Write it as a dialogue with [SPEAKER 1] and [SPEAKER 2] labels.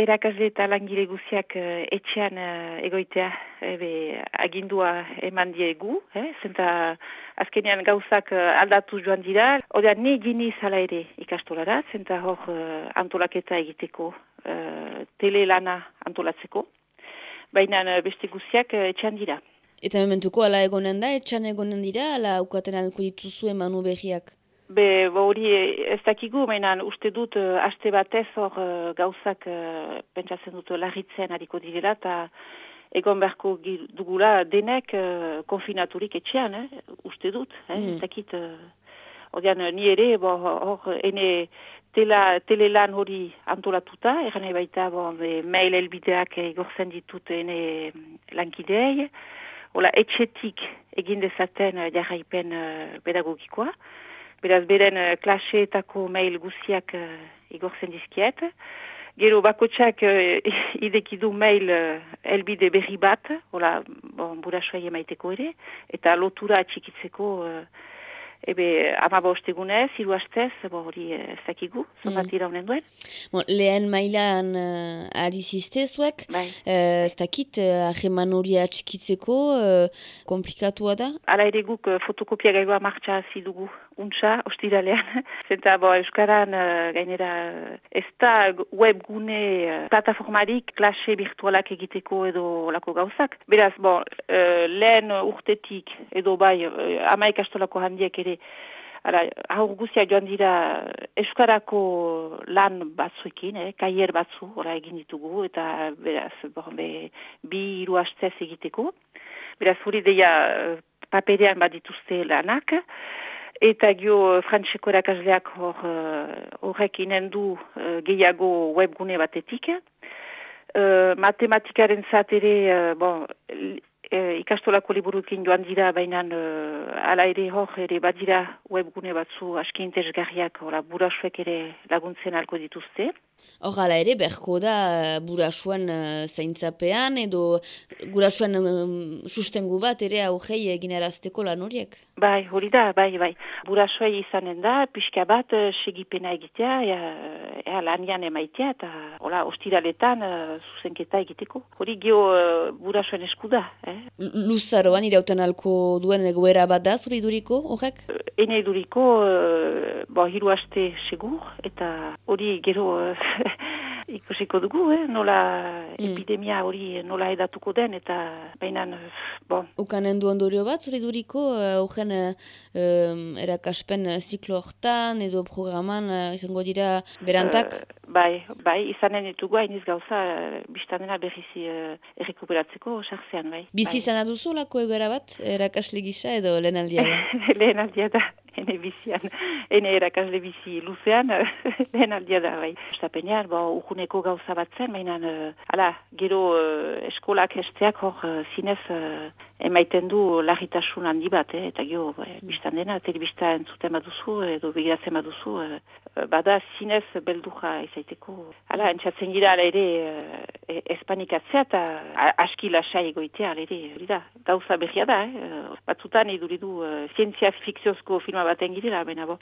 [SPEAKER 1] erakasle eta langile guziak uh, etxean uh, egoitea ebe, agindua eman diegu, eh? zenta azkenean gauzak uh, aldatu joan dira. Hora, ne gini zala ere ikastolara, zenta hor antolaketa egiteko, uh, telelana antolatzeko. Baina beste guziak etxean dira.
[SPEAKER 2] Eta mementuko ala egonen da, etxan egonen dira, ala ukaten alko dituzu emanu behiak?
[SPEAKER 1] Be, hori ez dakigu, mainan uste dut uh, aste batez hor uh, gauzak uh, pentsatzen dut larritzen hariko direla, eta egon beharko dugula denek uh, konfinaturik etxean, eh? uste dut, eh? Mm. ez dakit, uh, ni ere, hor, ene tela, telelan hori antolatuta, eran baita, bo, mail elbideak egorzen ditut ene lankidei, hola, etxetik egin dezaten jarraipen uh, pedagogikoa, beraz beren uh, klaseetako mail guziak uh, igorzen dizkiet. Gero bakotsak uh, idekidu mail uh, elbide berri bat, hola, bon, burasoa emaiteko ere, eta lotura atxikitzeko uh, ebe ama bostegunez, hiru astez, hori ez dakigu, zonbat mm. iraunen duen.
[SPEAKER 2] Bon, lehen mailan uh, ari ziztezuek, bai. uh, ez dakit, uh, aheman hori atxikitzeko, uh, komplikatua da?
[SPEAKER 1] Hala ere guk uh, fotokopia gaigoa martxa zidugu, untsa, ostiralean. Zenta, bo, Euskaran, uh, gainera, ez da webgune uh, plataformarik klase virtualak egiteko edo lako gauzak. Beraz, bo, uh, lehen urtetik edo bai, uh, ama ikastolako handiek ere ara, haur guzia joan dira Euskarako lan batzuekin, eh, kaier batzu, ora egin ditugu, eta beraz, bon, be, bi iru hastez egiteko. Beraz, hori deia paperean bat dituzte lanak, eta gio frantzeko erakasleak horrek hor, du uh, gehiago webgune batetik. Uh, matematikaren zatere, uh, bon, e, ikastolako liburukin joan dira, baina e, ala ere hor ere badira webgune batzu aski interesgarriak burasuek ere laguntzen alko dituzte.
[SPEAKER 2] Hor ala ere berko da e, burasuan uh, zaintzapean edo burasuan um, sustengu bat ere aurrei egin erazteko lan horiek?
[SPEAKER 1] Bai, hori da, bai, bai. Burasuai izanen da, pixka bat uh, segipena egitea, ea, ea lanian emaitea eta hola, ostiraletan uh, zuzenketa egiteko. Hori gio uh, burasuan esku da, eh?
[SPEAKER 2] Luzaroan irauten alko duen egoera bat da, zuri duriko, horrek?
[SPEAKER 1] Ene duriko, uh, bo, hiru haste segur, eta hori gero uh, ikusiko dugu, eh? nola mm. epidemia hori nola edatuko den, eta bainan, bon.
[SPEAKER 2] Ukanen du ondorio bat, zuri duriko, horren uh, um, erakaspen ziklo hortan, edo programan, uh, izango dira berantak?
[SPEAKER 1] Bai, bai, izanen ditugu hainiz gauza, uh, biztanena berrizi uh, errekuperatzeko, sartzean, bai.
[SPEAKER 2] Bizi bai. izan aduzu lako egoera bat, erakasle gisa edo lehen aldia da?
[SPEAKER 1] lehen aldia da ene bizian, ene erakasle bizi luzean, lehen aldia da, bai. Estapenean, bo, ukuneko gauza bat zen, mainan, uh, ala, gero uh, eskolak esteak hor uh, zinez uh, emaiten du larritasun handi bat, eh? eta gero, uh, biztan dena, telebista entzuten baduzu, edo begiratzen baduzu, uh, bada zinez belduja izaiteko. Ala, entzatzen gira, ala ere, uh, espanikatzea, eta aski lasai egoitea, ala ere, da, gauza berria da, eh? batzutan iduridu uh, zientzia fikziozko filma baten girela, baina bo.